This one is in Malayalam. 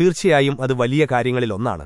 തീർച്ചയായും അത് വലിയ കാര്യങ്ങളിലൊന്നാണ്